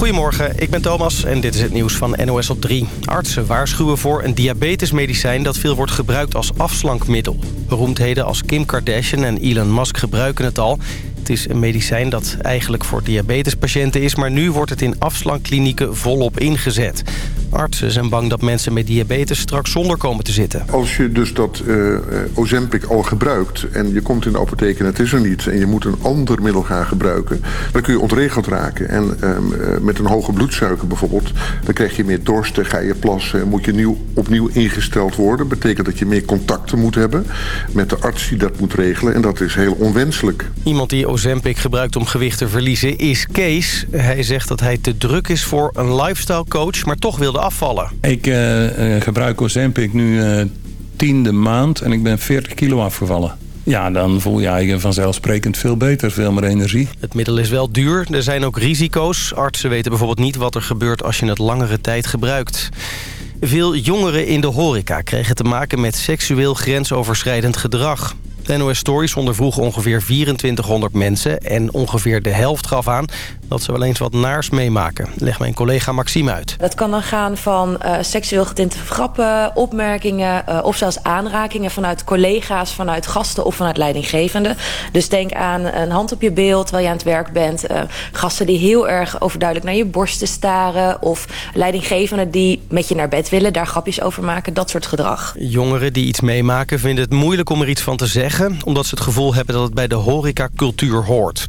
Goedemorgen, ik ben Thomas en dit is het nieuws van NOS op 3. Artsen waarschuwen voor een diabetesmedicijn dat veel wordt gebruikt als afslankmiddel. Beroemdheden als Kim Kardashian en Elon Musk gebruiken het al. Het is een medicijn dat eigenlijk voor diabetespatiënten is... maar nu wordt het in afslankklinieken volop ingezet. Artsen zijn bang dat mensen met diabetes straks zonder komen te zitten. Als je dus dat uh, Ozempic al gebruikt en je komt in de apotheek en het is er niet... en je moet een ander middel gaan gebruiken, dan kun je ontregeld raken. En uh, met een hoge bloedsuiker bijvoorbeeld, dan krijg je meer dorst, ga je plassen... moet je nieuw, opnieuw ingesteld worden. Betekent dat je meer contacten moet hebben met de arts die dat moet regelen. En dat is heel onwenselijk. Iemand die Ozempic gebruikt om gewicht te verliezen is Kees. Hij zegt dat hij te druk is voor een lifestyle coach, maar toch wilde afvallen. Ik uh, uh, gebruik Ozempic nu uh, tiende maand en ik ben 40 kilo afgevallen. Ja, dan voel je je vanzelfsprekend veel beter, veel meer energie. Het middel is wel duur, er zijn ook risico's. Artsen weten bijvoorbeeld niet wat er gebeurt als je het langere tijd gebruikt. Veel jongeren in de horeca kregen te maken met seksueel grensoverschrijdend gedrag. De NOS Stories ondervroeg ongeveer 2400 mensen... en ongeveer de helft gaf aan dat ze wel eens wat naars meemaken. Leg mijn collega Maxime uit. Dat kan dan gaan van uh, seksueel getinte grappen, opmerkingen... Uh, of zelfs aanrakingen vanuit collega's, vanuit gasten of vanuit leidinggevenden. Dus denk aan een hand op je beeld terwijl je aan het werk bent. Uh, gasten die heel erg overduidelijk naar je borsten staren... of leidinggevenden die met je naar bed willen, daar grapjes over maken. Dat soort gedrag. Jongeren die iets meemaken vinden het moeilijk om er iets van te zeggen... omdat ze het gevoel hebben dat het bij de horecacultuur hoort.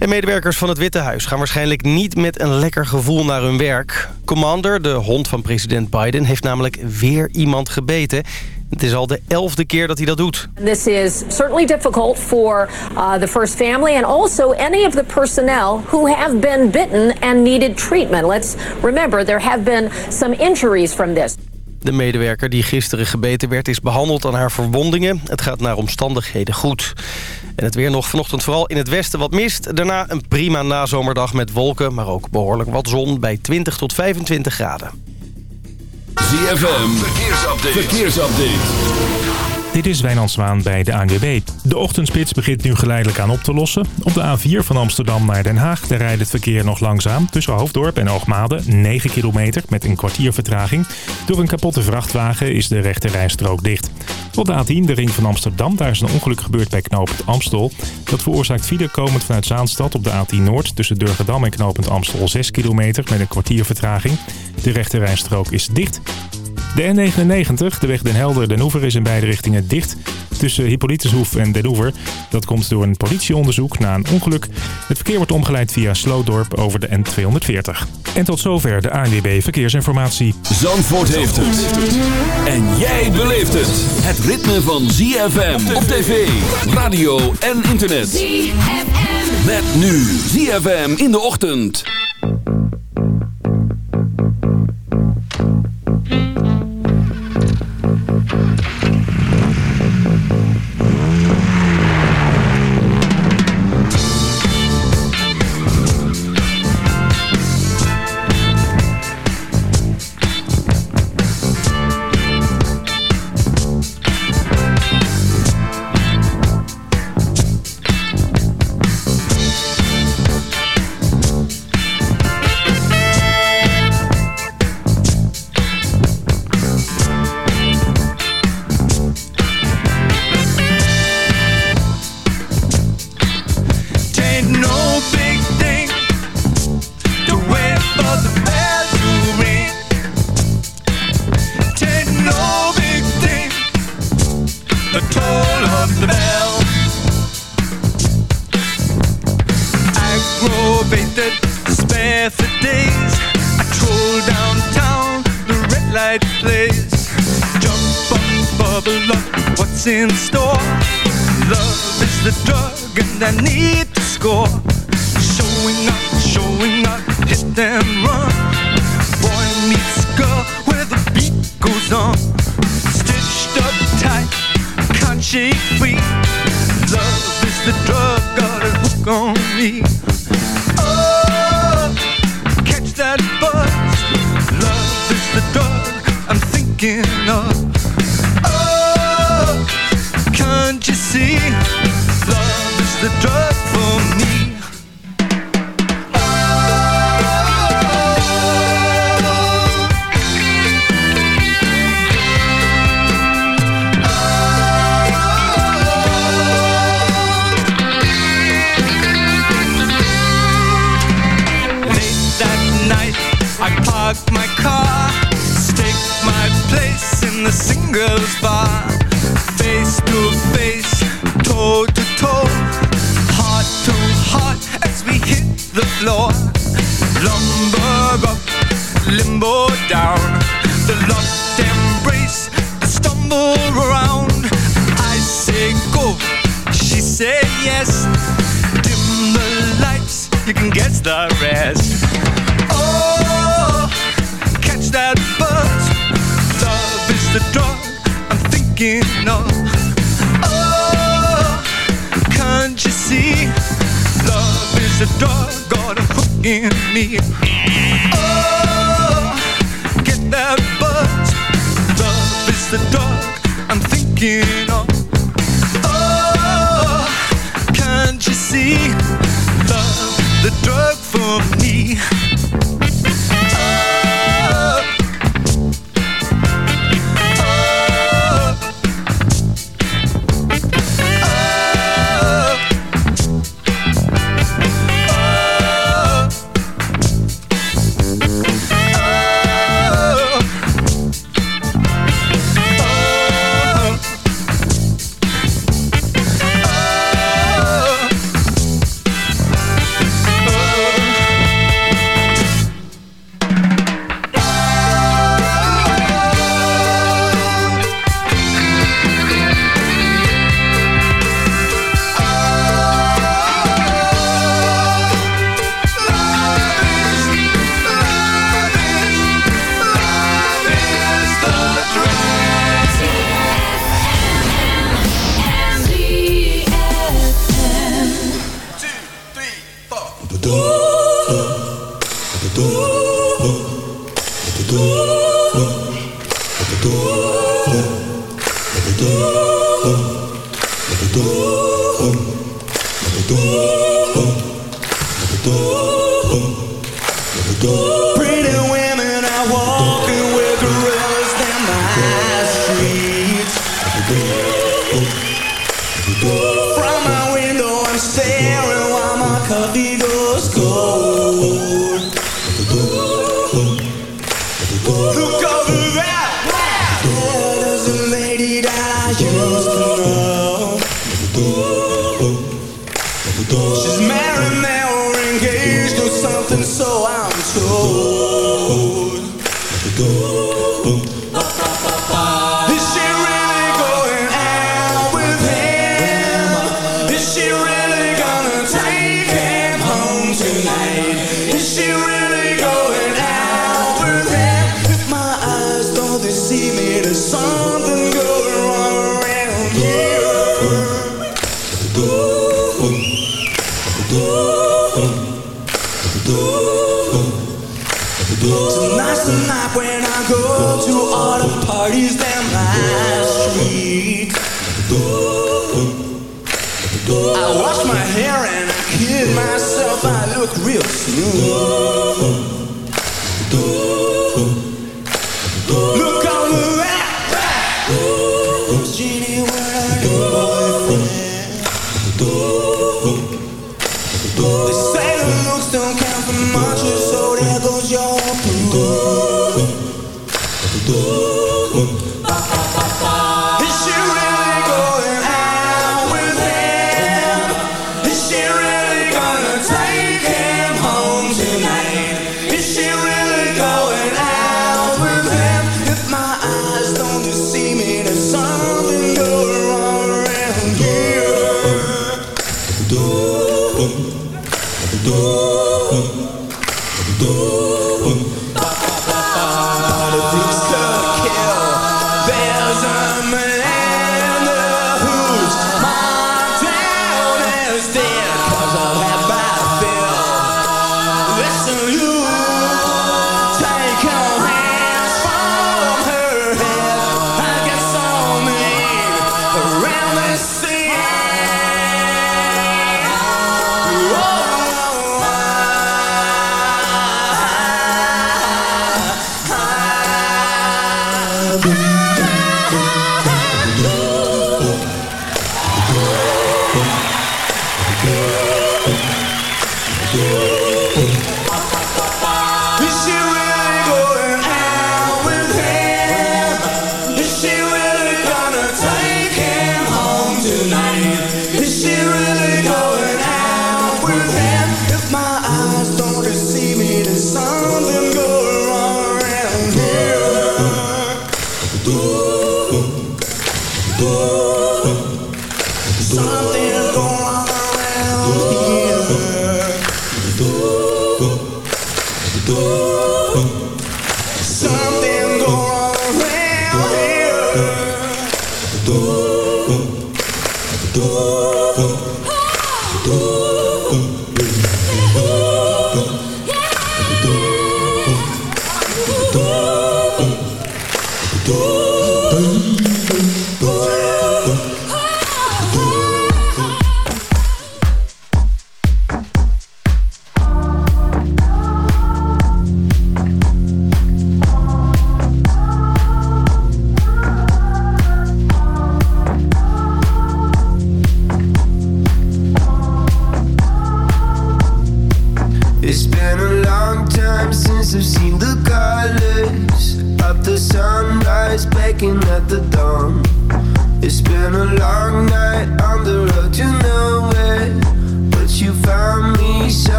En medewerkers van het Witte Huis gaan waarschijnlijk niet met een lekker gevoel naar hun werk. Commander, de hond van president Biden, heeft namelijk weer iemand gebeten. Het is al de elfde keer dat hij dat doet. This is certainly difficult for uh, the first family and also any of the personnel who have been bitten and needed treatment. Let's remember there have been some injuries from this. De medewerker die gisteren gebeten werd is behandeld aan haar verwondingen. Het gaat naar omstandigheden goed. En het weer nog vanochtend vooral in het westen wat mist. Daarna een prima nazomerdag met wolken, maar ook behoorlijk wat zon bij 20 tot 25 graden. ZFM, verkeersupdate. Dit is Wijnand Zwaan bij de ANWB. De ochtendspits begint nu geleidelijk aan op te lossen. Op de A4 van Amsterdam naar Den Haag daar rijdt het verkeer nog langzaam. Tussen Hoofddorp en Oogmade 9 kilometer met een kwartier vertraging. Door een kapotte vrachtwagen is de rechte rijstrook dicht. Op de A10, de ring van Amsterdam, daar is een ongeluk gebeurd bij knooppunt Amstel. Dat veroorzaakt file komend vanuit Zaanstad op de A10 Noord... tussen Durgedam en knooppunt Amstel 6 kilometer met een kwartier vertraging. De rechte rijstrook is dicht. De N99, de weg Den Helder-Den Oever, is in beide richtingen dicht. Tussen Hippolytushoef en Den Oever. Dat komt door een politieonderzoek na een ongeluk. Het verkeer wordt omgeleid via Sloodorp over de N240. En tot zover de ANWB Verkeersinformatie. Zandvoort heeft het. En jij beleeft het. Het ritme van ZFM op tv, radio en internet. ZFM. Met nu ZFM in de ochtend. Me. Oh, best. Dim the lights, you can guess the rest. Oh, catch that buzz. Love is the drug I'm thinking of. Oh, can't you see? Love is the drug got a hook in me. Oh, get that buzz. Love is the drug I'm thinking Never done.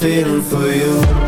feeling for you.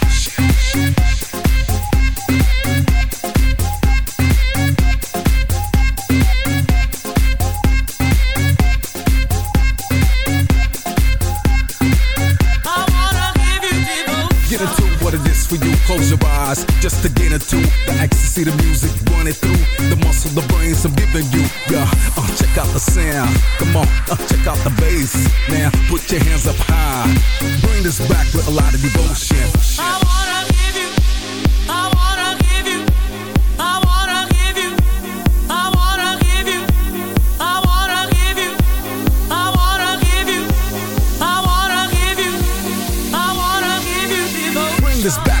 Close your eyes just to get into the ecstasy, the music running through the muscle, the brains I'm giving you. Yeah, uh, check out the sound. Come on, uh, check out the bass. Now put your hands up high. Bring this back with a lot of devotion. I wanna give you, I wanna give you, I wanna give you, I wanna give you, I wanna give you, I wanna give you, I wanna give you devotion. Bring this back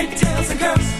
pigtails and curls.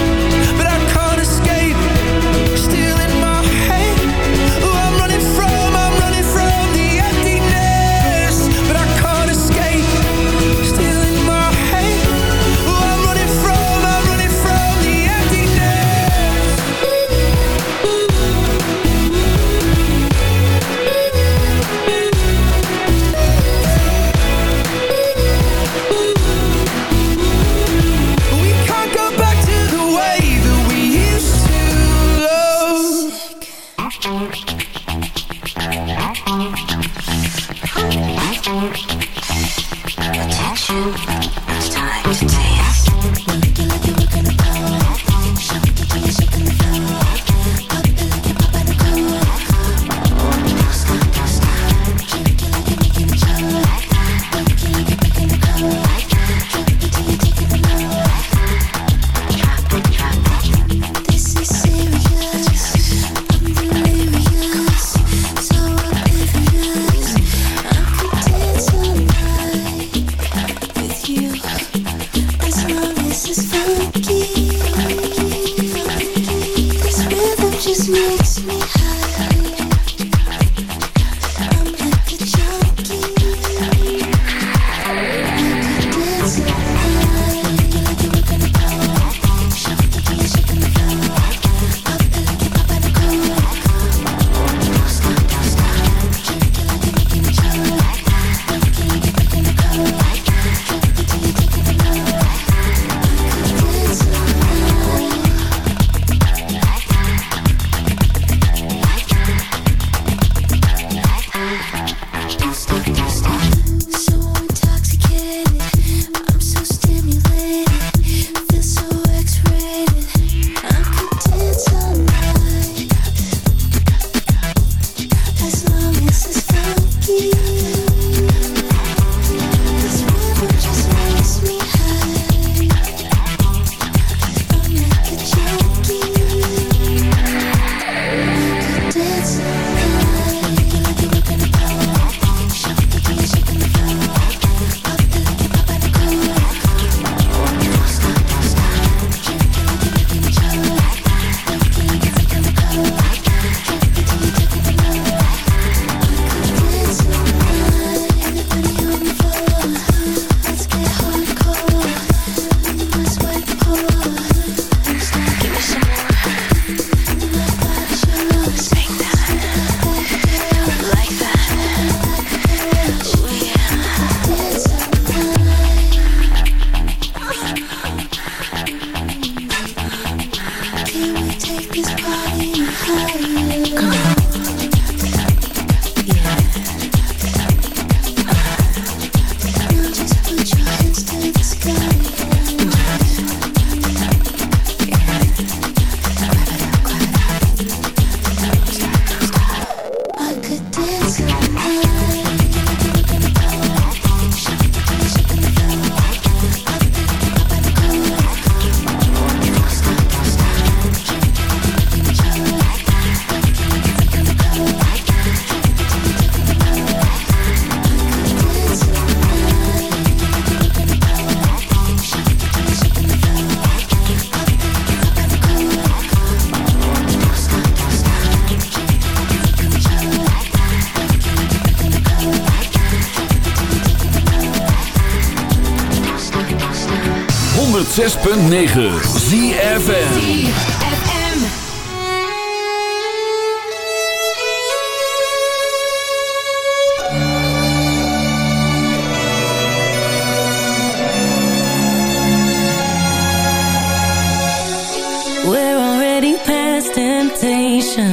We're already past temptation.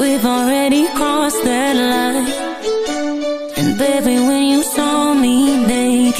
We've already crossed that line. And baby, we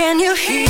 Can you hear